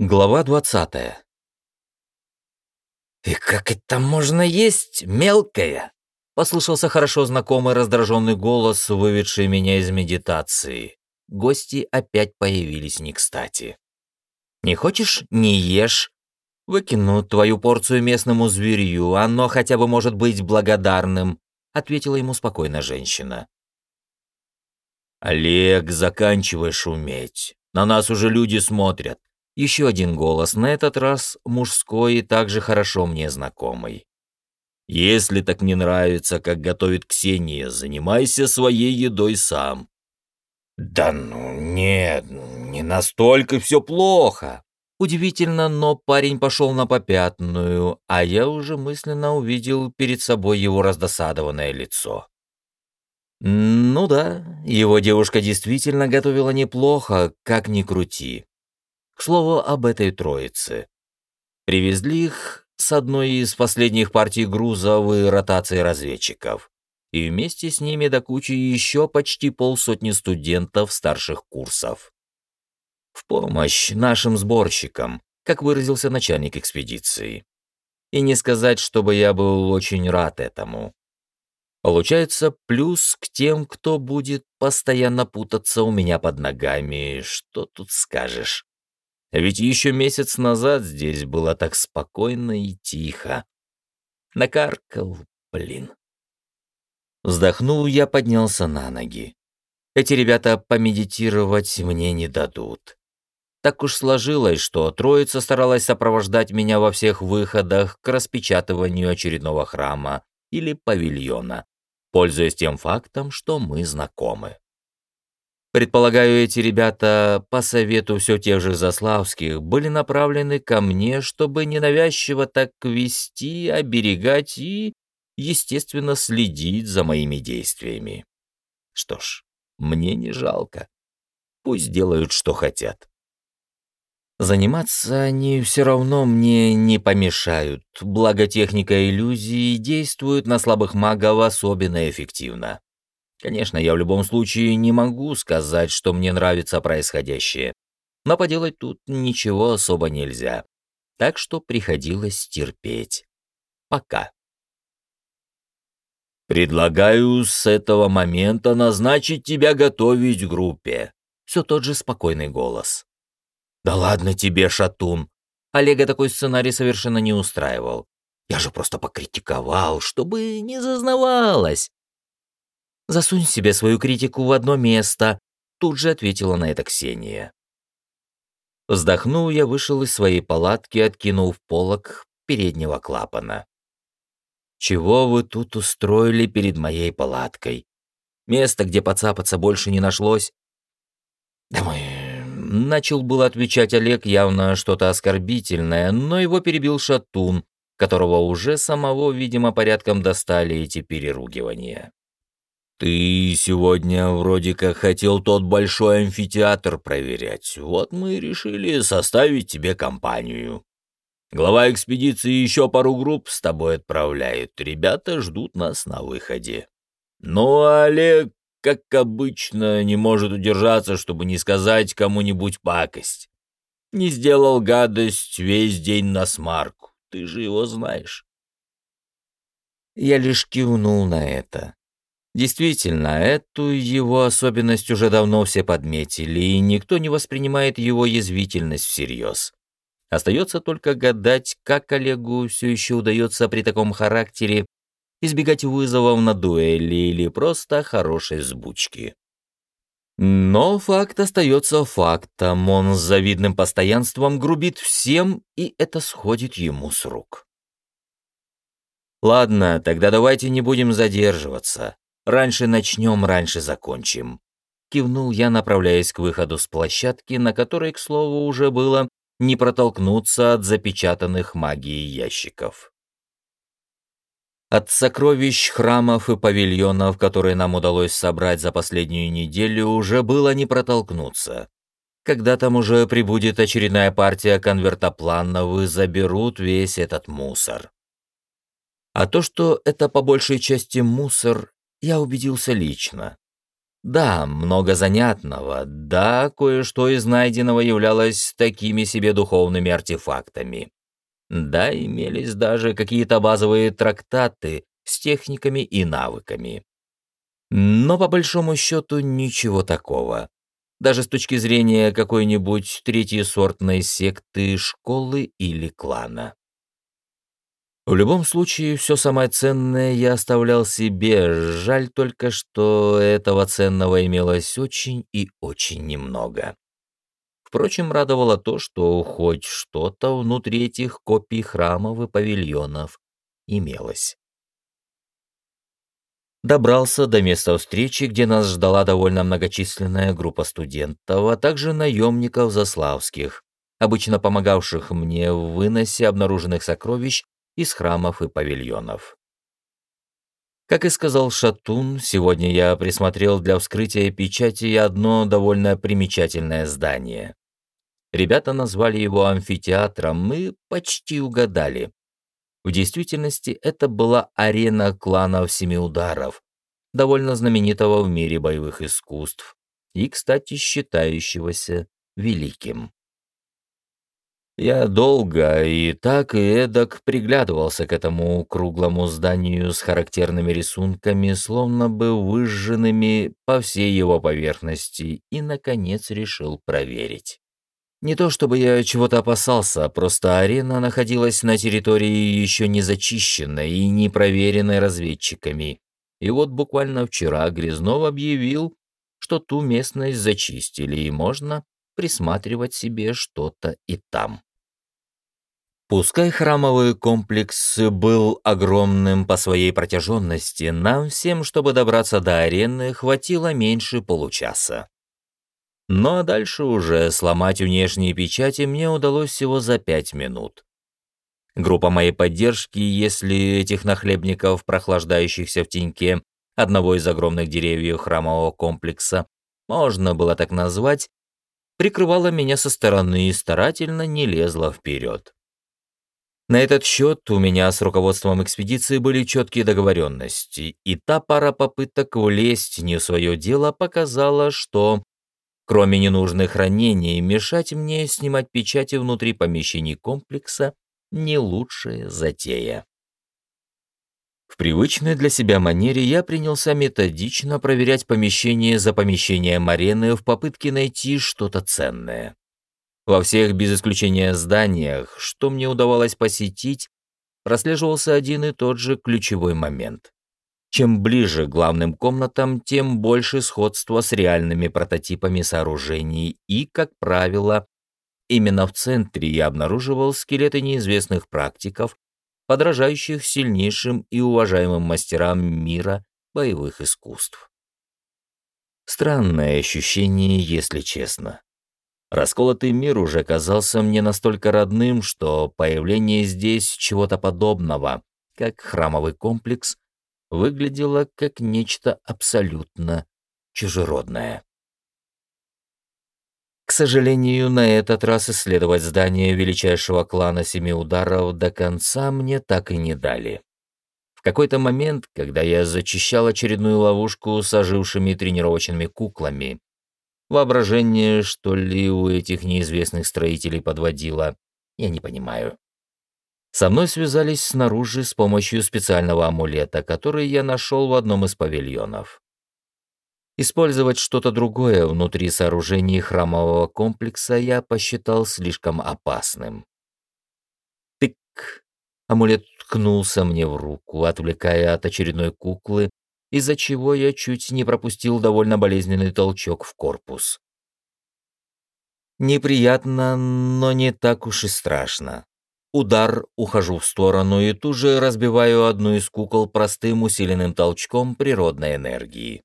Глава двадцатая. «И как это можно есть, мелкая?» Послышался хорошо знакомый раздраженный голос, выведший меня из медитации. Гости опять появились не кстати. «Не хочешь — не ешь. Выкину твою порцию местному зверью, оно хотя бы может быть благодарным», — ответила ему спокойно женщина. «Олег, заканчивай шуметь. На нас уже люди смотрят. Еще один голос, на этот раз мужской и также хорошо мне знакомый. «Если так не нравится, как готовит Ксения, занимайся своей едой сам». «Да ну нет, не настолько все плохо». Удивительно, но парень пошел на попятную, а я уже мысленно увидел перед собой его раздосадованное лицо. Ну да, его девушка действительно готовила неплохо, как ни крути. К слову об этой троице. Привезли их с одной из последних партий грузовой ротации разведчиков. И вместе с ними до кучи еще почти полсотни студентов старших курсов. В помощь нашим сборщикам, как выразился начальник экспедиции. И не сказать, чтобы я был очень рад этому. Получается, плюс к тем, кто будет постоянно путаться у меня под ногами. Что тут скажешь? Ведь еще месяц назад здесь было так спокойно и тихо. Накаркал, блин. Вздохнул, я поднялся на ноги. Эти ребята помедитировать мне не дадут. Так уж сложилось, что троица старалась сопровождать меня во всех выходах к распечатыванию очередного храма или павильона, пользуясь тем фактом, что мы знакомы. Предполагаю, эти ребята, по совету все тех же Заславских, были направлены ко мне, чтобы ненавязчиво так вести, оберегать и, естественно, следить за моими действиями. Что ж, мне не жалко. Пусть делают, что хотят. Заниматься они все равно мне не помешают, благо техника иллюзии действует на слабых магов особенно эффективно. Конечно, я в любом случае не могу сказать, что мне нравится происходящее, но поделать тут ничего особо нельзя. Так что приходилось терпеть. Пока. «Предлагаю с этого момента назначить тебя готовить группе». Все тот же спокойный голос. «Да ладно тебе, шатун!» Олега такой сценарий совершенно не устраивал. Я же просто покритиковал, чтобы не зазнавалось. Засунь себе свою критику в одно место», — тут же ответила на это Ксения. Вздохнув, я вышел из своей палатки, откинув полок переднего клапана. «Чего вы тут устроили перед моей палаткой? Место, где подцапаться больше не нашлось?» «Да мы...» Начал было отвечать Олег явно что-то оскорбительное, но его перебил Шатун, которого уже самого, видимо, порядком достали эти переругивания. «Ты сегодня вроде как хотел тот большой амфитеатр проверять. Вот мы и решили составить тебе компанию. Глава экспедиции еще пару групп с тобой отправляет. Ребята ждут нас на выходе. Ну, а Олег, как обычно, не может удержаться, чтобы не сказать кому-нибудь пакость. Не сделал гадость весь день на смарку. Ты же его знаешь». Я лишь кивнул на это. Действительно, эту его особенность уже давно все подметили, и никто не воспринимает его язвительность всерьез. Остается только гадать, как Олегу все еще удается при таком характере избегать вызовов на дуэли или просто хорошей сбучки. Но факт остается фактом, он с завидным постоянством грубит всем, и это сходит ему с рук. Ладно, тогда давайте не будем задерживаться. Раньше начнем, раньше закончим. Кивнул я, направляясь к выходу с площадки, на которой, к слову, уже было не протолкнуться от запечатанных магией ящиков. От сокровищ, храмов и павильонов, которые нам удалось собрать за последнюю неделю, уже было не протолкнуться. Когда там уже прибудет очередная партия конвертопланов и заберут весь этот мусор. А то, что это по большей части мусор, я убедился лично. Да, много занятного, да, кое-что из найденного являлось такими себе духовными артефактами. Да, имелись даже какие-то базовые трактаты с техниками и навыками. Но по большому счету ничего такого. Даже с точки зрения какой-нибудь третьесортной секты, школы или клана. В любом случае, все самое ценное я оставлял себе, жаль только, что этого ценного имелось очень и очень немного. Впрочем, радовало то, что хоть что-то внутри этих копий храмов и павильонов имелось. Добрался до места встречи, где нас ждала довольно многочисленная группа студентов, а также наемников заславских, обычно помогавших мне в выносе обнаруженных сокровищ из храмов и павильонов. Как и сказал Шатун, сегодня я присмотрел для вскрытия печати одно довольно примечательное здание. Ребята назвали его амфитеатром, мы почти угадали. В действительности это была арена кланов Семи Ударов, довольно знаменитого в мире боевых искусств и, кстати, считающегося великим. Я долго и так и эдак приглядывался к этому круглому зданию с характерными рисунками, словно бы выжженными по всей его поверхности, и, наконец, решил проверить. Не то чтобы я чего-то опасался, просто арена находилась на территории еще не зачищенной и не проверенной разведчиками. И вот буквально вчера Грязнов объявил, что ту местность зачистили, и можно присматривать себе что-то и там. Пускай храмовый комплекс был огромным по своей протяженности, нам всем, чтобы добраться до арены, хватило меньше получаса. Ну а дальше уже сломать внешние печати мне удалось всего за пять минут. Группа моей поддержки, если этих нахлебников, прохлаждающихся в теньке одного из огромных деревьев храмового комплекса, можно было так назвать, прикрывала меня со стороны и старательно не лезла вперед. На этот счет у меня с руководством экспедиции были четкие договоренности, и та пара попыток влезть не в свое дело показала, что, кроме ненужных ранений, мешать мне снимать печати внутри помещений комплекса не лучшая затея. В привычной для себя манере я принялся методично проверять помещение за помещением арены в попытке найти что-то ценное. Во всех, без исключения зданиях, что мне удавалось посетить, прослеживался один и тот же ключевой момент. Чем ближе к главным комнатам, тем больше сходства с реальными прототипами сооружений и, как правило, именно в центре я обнаруживал скелеты неизвестных практиков, подражающих сильнейшим и уважаемым мастерам мира боевых искусств. Странное ощущение, если честно. Расколотый мир уже казался мне настолько родным, что появление здесь чего-то подобного, как храмовый комплекс, выглядело как нечто абсолютно чужеродное. К сожалению, на этот раз исследовать здание величайшего клана Семи Ударов до конца мне так и не дали. В какой-то момент, когда я зачищал очередную ловушку с ожившими тренировочными куклами, Воображение, что ли, у этих неизвестных строителей подводило, я не понимаю. Со мной связались снаружи с помощью специального амулета, который я нашел в одном из павильонов. Использовать что-то другое внутри сооружений храмового комплекса я посчитал слишком опасным. Тык! Амулет ткнулся мне в руку, отвлекая от очередной куклы, из-за чего я чуть не пропустил довольно болезненный толчок в корпус. Неприятно, но не так уж и страшно. Удар, ухожу в сторону и тут же разбиваю одну из кукол простым усиленным толчком природной энергии.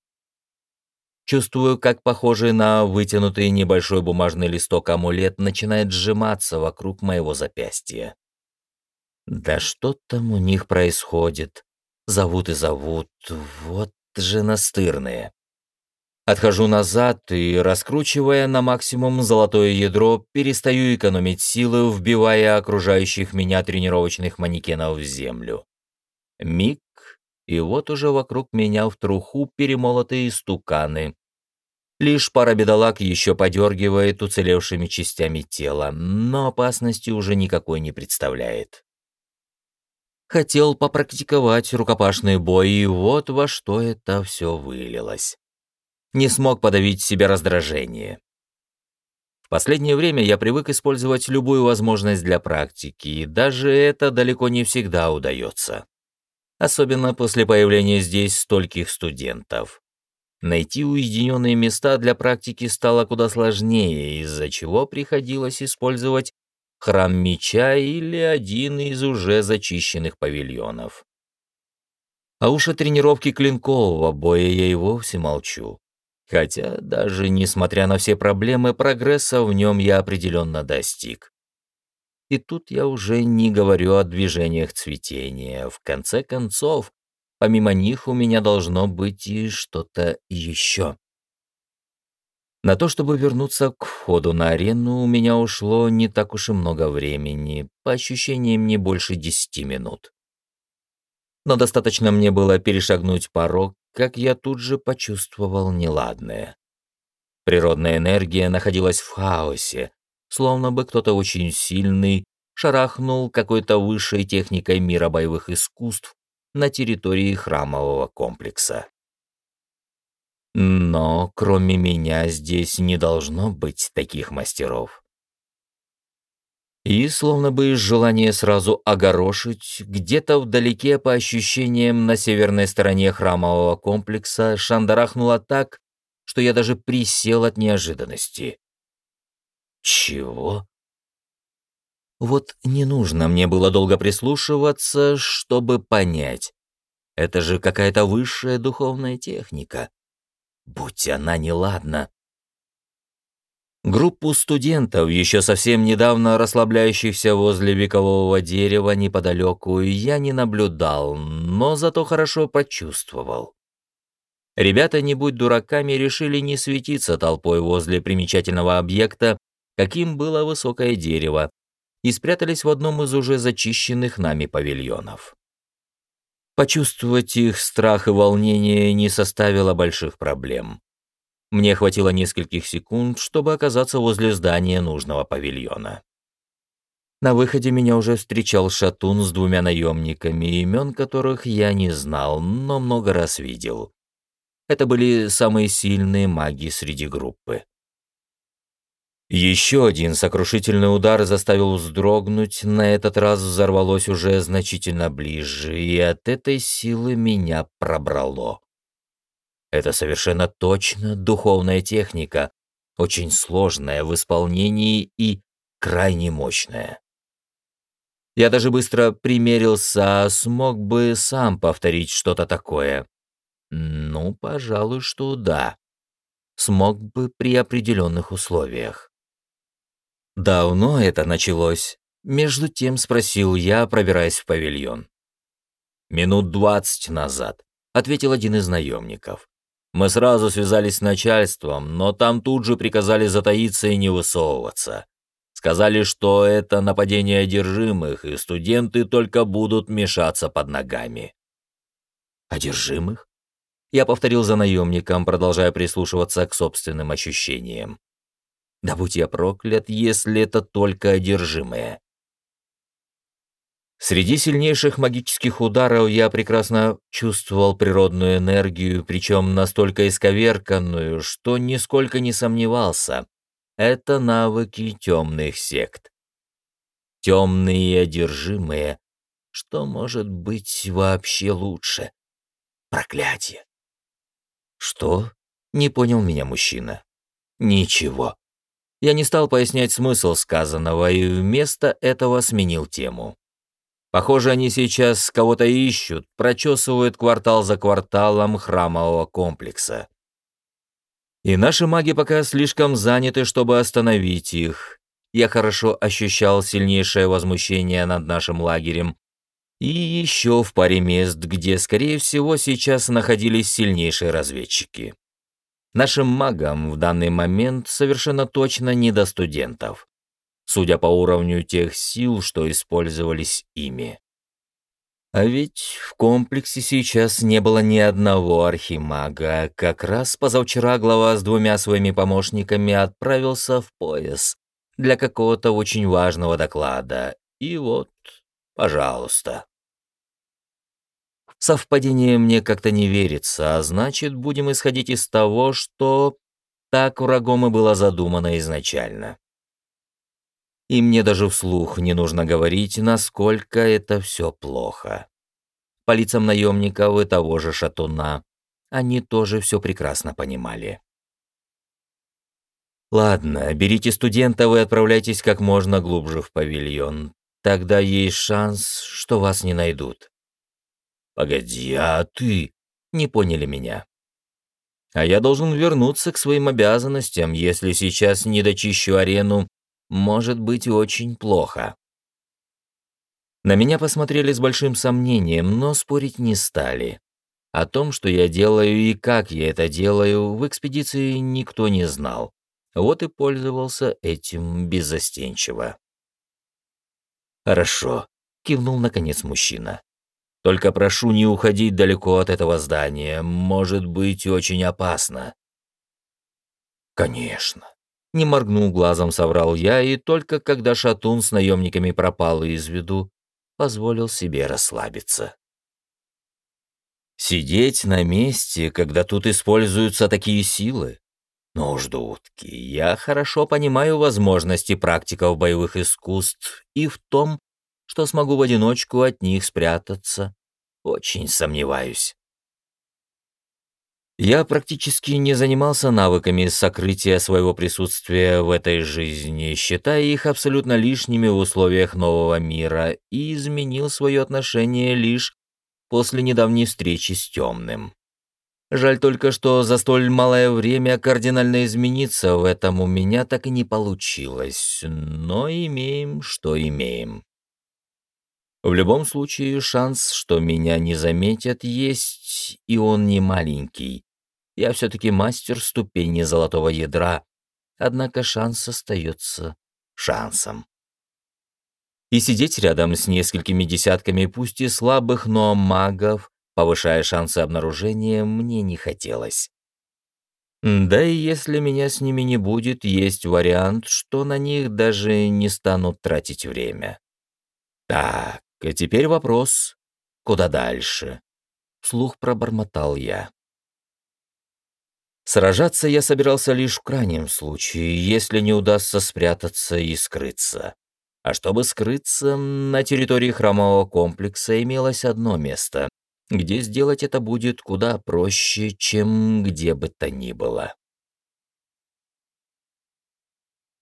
Чувствую, как похожий на вытянутый небольшой бумажный листок амулет начинает сжиматься вокруг моего запястья. Да что там у них происходит? Зовут и зовут, вот же настырные. Отхожу назад и, раскручивая на максимум золотое ядро, перестаю экономить силы, вбивая окружающих меня тренировочных манекенов в землю. Миг, и вот уже вокруг меня в труху перемолотые стуканы, Лишь пара бедолаг еще подергивает уцелевшими частями тела, но опасности уже никакой не представляет. Хотел попрактиковать рукопашные бои, и вот во что это все вылилось. Не смог подавить себе раздражение. В последнее время я привык использовать любую возможность для практики, и даже это далеко не всегда удается. Особенно после появления здесь стольких студентов. Найти уединенные места для практики стало куда сложнее, из-за чего приходилось использовать храм меча или один из уже зачищенных павильонов. А уж о тренировке клинкового боя я и вовсе молчу. Хотя, даже несмотря на все проблемы, прогресса в нем я определенно достиг. И тут я уже не говорю о движениях цветения. В конце концов, помимо них у меня должно быть и что-то еще. На то, чтобы вернуться к входу на арену, у меня ушло не так уж и много времени, по ощущениям не больше десяти минут. Но достаточно мне было перешагнуть порог, как я тут же почувствовал неладное. Природная энергия находилась в хаосе, словно бы кто-то очень сильный шарахнул какой-то высшей техникой мира боевых искусств на территории храмового комплекса. Но кроме меня здесь не должно быть таких мастеров. И, словно бы из желания сразу огорошить, где-то вдалеке, по ощущениям, на северной стороне храмового комплекса шандарахнуло так, что я даже присел от неожиданности. Чего? Вот не нужно мне было долго прислушиваться, чтобы понять. Это же какая-то высшая духовная техника. Будь она неладна. Группу студентов, еще совсем недавно расслабляющихся возле векового дерева неподалеку, я не наблюдал, но зато хорошо почувствовал. Ребята, не будь дураками, решили не светиться толпой возле примечательного объекта, каким было высокое дерево, и спрятались в одном из уже зачищенных нами павильонов. Почувствовать их страх и волнение не составило больших проблем. Мне хватило нескольких секунд, чтобы оказаться возле здания нужного павильона. На выходе меня уже встречал шатун с двумя наемниками, имен которых я не знал, но много раз видел. Это были самые сильные маги среди группы. Еще один сокрушительный удар заставил вздрогнуть, на этот раз взорвалось уже значительно ближе, и от этой силы меня пробрало. Это совершенно точно духовная техника, очень сложная в исполнении и крайне мощная. Я даже быстро примерился, а смог бы сам повторить что-то такое. Ну, пожалуй, что да. Смог бы при определенных условиях. «Давно это началось?» Между тем спросил я, пробираясь в павильон. «Минут двадцать назад», — ответил один из наемников. «Мы сразу связались с начальством, но там тут же приказали затаиться и не высовываться. Сказали, что это нападение одержимых, и студенты только будут мешаться под ногами». «Одержимых?» Я повторил за наемником, продолжая прислушиваться к собственным ощущениям. Да будь я проклят, если это только одержимое. Среди сильнейших магических ударов я прекрасно чувствовал природную энергию, причем настолько исковерканную, что нисколько не сомневался. Это навыки темных сект. Темные и одержимые. Что может быть вообще лучше? Проклятие. Что? Не понял меня мужчина. Ничего. Я не стал пояснять смысл сказанного и вместо этого сменил тему. Похоже, они сейчас кого-то ищут, прочесывают квартал за кварталом храмового комплекса. И наши маги пока слишком заняты, чтобы остановить их. Я хорошо ощущал сильнейшее возмущение над нашим лагерем. И еще в паре мест, где, скорее всего, сейчас находились сильнейшие разведчики. Нашим магам в данный момент совершенно точно не до студентов, судя по уровню тех сил, что использовались ими. А ведь в комплексе сейчас не было ни одного архимага. Как раз позавчера глава с двумя своими помощниками отправился в пояс для какого-то очень важного доклада. И вот, пожалуйста. Совпадение мне как-то не верится, а значит, будем исходить из того, что так врагом и было задумано изначально. И мне даже вслух не нужно говорить, насколько это все плохо. По лицам наемников и того же шатуна они тоже все прекрасно понимали. Ладно, берите студентов и отправляйтесь как можно глубже в павильон. Тогда есть шанс, что вас не найдут. Погоди, а ты? Не поняли меня. А я должен вернуться к своим обязанностям, если сейчас не дочищу арену может быть очень плохо. На меня посмотрели с большим сомнением, но спорить не стали. О том, что я делаю и как я это делаю, в экспедиции никто не знал. Вот и пользовался этим беззастенчиво. «Хорошо», — кивнул наконец мужчина. «Только прошу не уходить далеко от этого здания, может быть очень опасно». «Конечно», не моргнул глазом, соврал я, и только когда шатун с наемниками пропал из виду, позволил себе расслабиться. Сидеть на месте, когда тут используются такие силы? Ну уж, дудки, я хорошо понимаю возможности практиков боевых искусств и в том, что смогу в одиночку от них спрятаться, очень сомневаюсь. Я практически не занимался навыками сокрытия своего присутствия в этой жизни, считая их абсолютно лишними в условиях нового мира, и изменил свое отношение лишь после недавней встречи с темным. Жаль только, что за столь малое время кардинально измениться в этом у меня так и не получилось, но имеем, что имеем. В любом случае, шанс, что меня не заметят, есть, и он не маленький. Я все-таки мастер ступени золотого ядра, однако шанс остается шансом. И сидеть рядом с несколькими десятками, пусть и слабых, но магов, повышая шансы обнаружения, мне не хотелось. Да и если меня с ними не будет, есть вариант, что на них даже не станут тратить время. Так, а теперь вопрос, куда дальше? Вслух пробормотал я. Сражаться я собирался лишь в крайнем случае, если не удастся спрятаться и скрыться. А чтобы скрыться, на территории храмового комплекса имелось одно место, где сделать это будет куда проще, чем где бы то ни было.